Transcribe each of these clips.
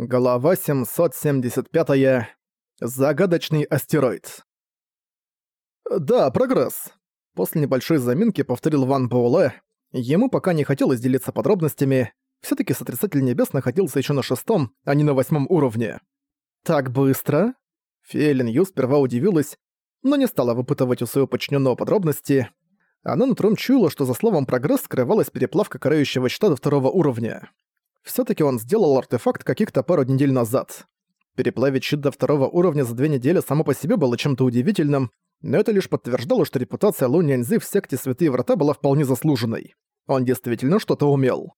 Глава 775. -я. Загадочный астероид. «Да, прогресс», — после небольшой заминки повторил Ван Буэлэ. Ему пока не хотелось делиться подробностями, все таки Сотрясатель Небес находился еще на шестом, а не на восьмом уровне. «Так быстро?» Фейлин Ю сперва удивилась, но не стала выпытывать у своего подчиненного подробности. Она нутром чуяла, что за словом «прогресс» скрывалась переплавка карающего щита до второго уровня. Всё-таки он сделал артефакт каких-то пару недель назад. Переплавить щит до второго уровня за две недели само по себе было чем-то удивительным, но это лишь подтверждало, что репутация Лу Няньзы в секте Святые Врата была вполне заслуженной. Он действительно что-то умел.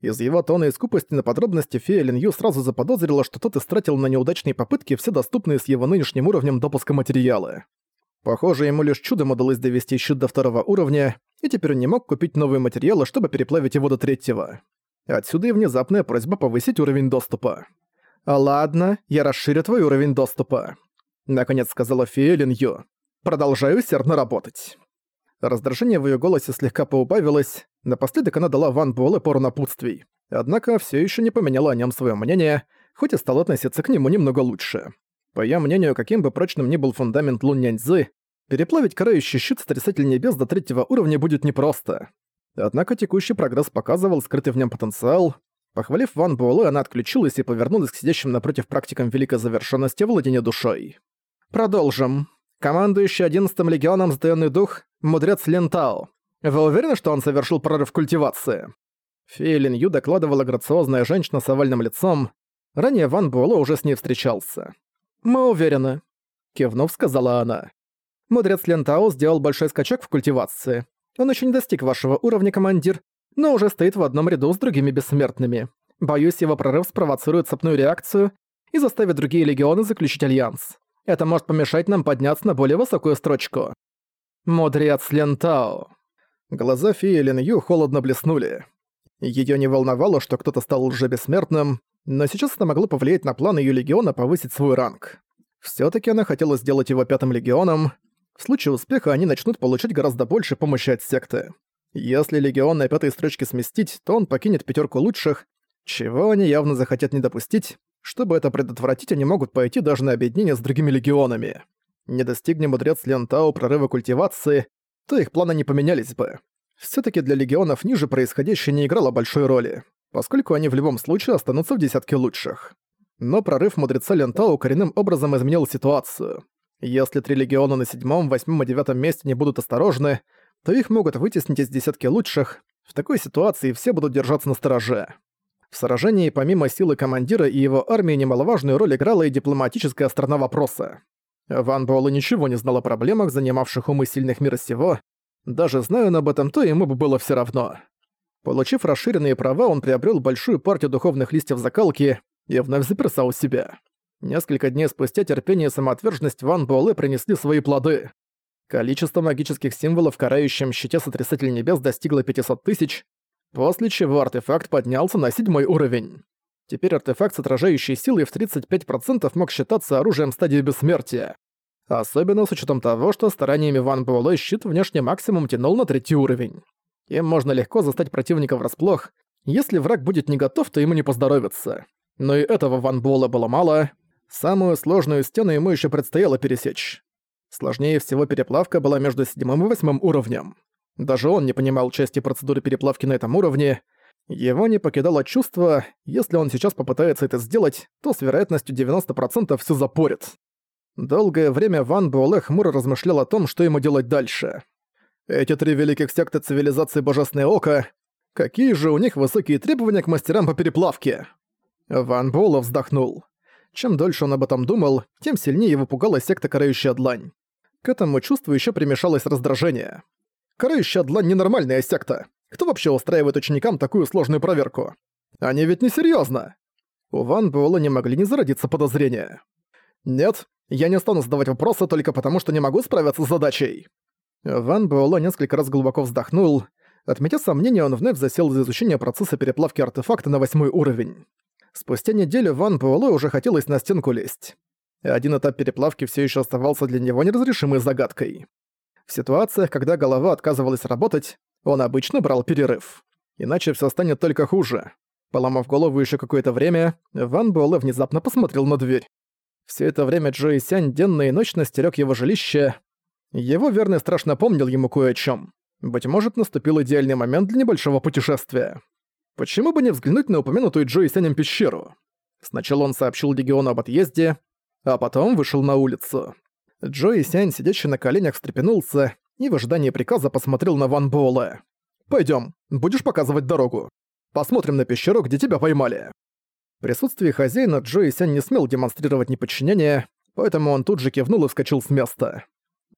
Из его тона и скупости на подробности фея Лин Ю сразу заподозрила, что тот истратил на неудачные попытки все доступные с его нынешним уровнем допуска материалы. Похоже, ему лишь чудом удалось довести щит до второго уровня, и теперь он не мог купить новые материалы, чтобы переплавить его до третьего. Отсюда и внезапная просьба повысить уровень доступа. «Ладно, я расширю твой уровень доступа», — наконец сказала фея Лин Ю. «Продолжаю усердно работать». Раздражение в её голосе слегка поубавилось, напоследок она дала Ван Буэлэ пору напутствий. Однако всё ещё не поменяла о нём своё мнение, хоть и стала относиться к нему немного лучше. По её мнению, каким бы прочным ни был фундамент Лун Няньцзы, переплавить карающий щит Сотрясатель Небес до третьего уровня будет непросто. Однако текущий прогресс показывал скрытый в нем потенциал. Похвалив Ван Буэлэ, она отключилась и повернулась к сидящим напротив практикам великой завершенности владения душой. «Продолжим. Командующий 11-м легионом Сдаённый Дух, мудрец Лентао. Вы уверены, что он совершил прорыв культивации?» Фея Лин Ю докладывала грациозная женщина с овальным лицом. Ранее Ван Буэлэ уже с ней встречался. «Мы уверены», — кивнув, сказала она. Мудрец Лентао сделал большой скачок в культивации. Он еще не достиг вашего уровня, командир, но уже стоит в одном ряду с другими бессмертными. Боюсь, его прорыв спровоцирует цепную реакцию и заставит другие легионы заключить альянс. Это может помешать нам подняться на более высокую строчку. Мудрец Лентао. Глаза феи Лен Ю холодно блеснули. Её не волновало, что кто-то стал уже бессмертным, но сейчас это могло повлиять на план её легиона повысить свой ранг. Всё-таки она хотела сделать его пятым легионом, в случае успеха они начнут получать гораздо больше помощи от секты. Если Легион на пятой строчке сместить, то он покинет пятерку лучших, чего они явно захотят не допустить. Чтобы это предотвратить, они могут пойти даже на объединение с другими легионами. Не достигнет мудрец Лентау прорыва культивации, то их планы не поменялись бы. все таки для легионов ниже происходящее не играло большой роли, поскольку они в любом случае останутся в десятке лучших. Но прорыв мудреца Лентау коренным образом изменил ситуацию. Если три легиона на седьмом, восьмом и девятом месте не будут осторожны, то их могут вытеснить из десятки лучших. В такой ситуации все будут держаться на стороже. В сражении помимо силы командира и его армии немаловажную роль играла и дипломатическая сторона вопроса. Ван Буэлэ ничего не знал о проблемах, занимавших умы сильных мира сего. Даже зная он об этом, то ему бы было все равно. Получив расширенные права, он приобрел большую партию духовных листьев закалки и вновь заперся у себя. Несколько дней спустя терпение и самоотверженность Ван Буэлэ принесли свои плоды. Количество магических символов в карающем щите Сотрясатель Небес достигло 500 тысяч, после чего артефакт поднялся на седьмой уровень. Теперь артефакт с отражающей силой в 35% мог считаться оружием стадии бессмертия. Особенно с учетом того, что стараниями Ван Буэлэ щит внешне максимум тянул на третий уровень. Им можно легко застать противника врасплох. Если враг будет не готов, то ему не поздоровится. Но и этого Ван Буэлэ было мало. Самую сложную стену ему еще предстояло пересечь. Сложнее всего переплавка была между седьмым и восьмым уровнем. Даже он не понимал части процедуры переплавки на этом уровне. Его не покидало чувство, если он сейчас попытается это сделать, то с вероятностью 90% все запорит. Долгое время Ван Буэлэ хмуро размышлял о том, что ему делать дальше. Эти три великих секты цивилизации Божественное Око, какие же у них высокие требования к мастерам по переплавке? Ван Буэлэ вздохнул. Чем дольше он об этом думал, тем сильнее его пугала секта Карающая Длань. К этому чувству еще примешалось раздражение. Карающая Длань — ненормальная секта. Кто вообще устраивает ученикам такую сложную проверку? Они ведь не серьезно. У Ван Буэлла не могли не зародиться подозрения. Нет, я не стану задавать вопросы только потому, что не могу справиться с задачей. Ван Буэлла несколько раз глубоко вздохнул. Отметя сомнения, он вновь засел за изучение процесса переплавки артефакта на восьмой уровень. Спустя неделю Ван Буэлэ уже хотелось на стенку лезть. Один этап переплавки все еще оставался для него неразрешимой загадкой. В ситуациях, когда голова отказывалась работать, он обычно брал перерыв. Иначе все станет только хуже. Поломав голову еще какое-то время, Ван Буэлэ внезапно посмотрел на дверь. Все это время Джои Сянь денно и ночно стерег его жилище. Его верный страж напомнил ему кое о чем. Быть может, наступил идеальный момент для небольшого путешествия. Почему бы не взглянуть на упомянутую Джои Сянем пещеру? Сначала он сообщил Легиону об отъезде, а потом вышел на улицу. Джои Сянь, сидящий на коленях, встрепенулся и в ожидании приказа посмотрел на Ван Буэлэ. «Пойдём, будешь показывать дорогу. Посмотрим на пещеру, где тебя поймали». В присутствии хозяина Джои Сянь не смел демонстрировать неподчинение, поэтому он тут же кивнул и вскочил с места.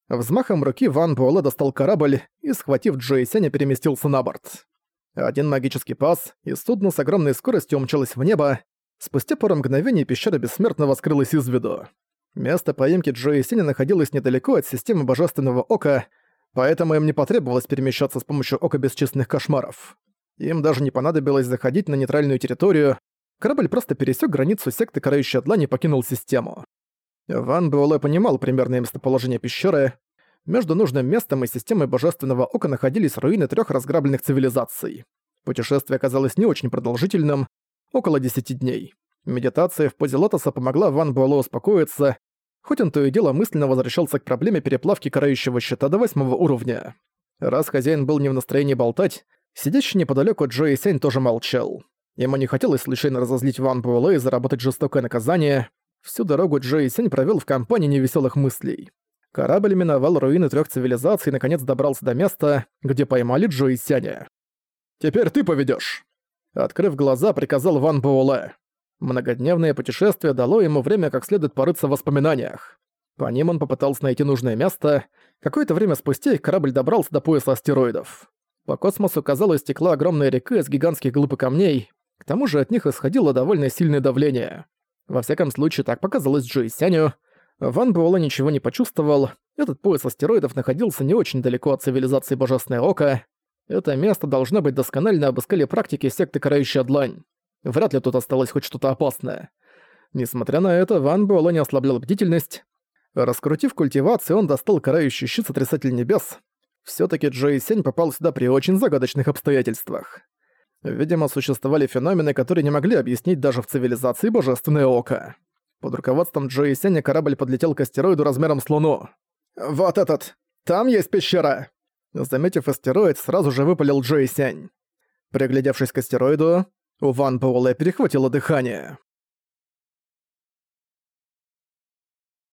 Взмахом руки Ван Буэлэ достал корабль и, схватив Джои Сяня, переместился на борт. Один магический пас, и судно с огромной скоростью умчалось в небо. Спустя пару мгновений пещера Бессмертного скрылась из виду. Место поимки Джои Синя находилось недалеко от системы Божественного Ока, поэтому им не потребовалось перемещаться с помощью Ока Бесчисленных Кошмаров. Им даже не понадобилось заходить на нейтральную территорию, корабль просто пересек границу секты Карающая Длань и покинул систему. Ван Буэлэ понимал примерное местоположение пещеры. Между нужным местом и системой Божественного Ока находились руины трех разграбленных цивилизаций. Путешествие оказалось не очень продолжительным, около 10 дней. Медитация в позе лотоса помогла Ван Буэлэ успокоиться, хоть он то и дело мысленно возвращался к проблеме переплавки карающего щита до восьмого уровня. Раз хозяин был не в настроении болтать, сидящий неподалеку Джои Сянь тоже молчал. Ему не хотелось случайно разозлить Ван Буэлэ и заработать жестокое наказание. Всю дорогу Джои Сянь провел в компании невеселых мыслей. Корабль миновал руины трех цивилизаций и наконец добрался до места, где поймали Джои Сяня. «Теперь ты поведешь. Открыв глаза, приказал Ван Буэлэ. Многодневное путешествие дало ему время как следует порыться в воспоминаниях. По ним он попытался найти нужное место. Какое-то время спустя их корабль добрался до пояса астероидов. По космосу, казалось, текла огромная река из гигантских глыб и камней. К тому же от них исходило довольно сильное давление. Во всяком случае, так показалось Джои Сяню. Ван Буэлэ ничего не почувствовал. Этот пояс астероидов находился не очень далеко от цивилизации Божественное Око. Это место должно быть досконально обыскали практики секты Карающая Длань. Вряд ли тут осталось хоть что-то опасное. Несмотря на это, Ван Буэлэ не ослаблял бдительность. Раскрутив культивацию, он достал карающий щит Сотрясатель Небес. все таки Джои Сень попал сюда при очень загадочных обстоятельствах. Видимо, существовали феномены, которые не могли объяснить даже в цивилизации Божественное Око. Под руководством Джои Сеня корабль подлетел к астероиду размером с Луну. «Вот этот! Там есть пещера!» Заметив астероид, сразу же выпалил Джои Сянь. Приглядевшись к астероиду, у Ван Буэлэ перехватило дыхание.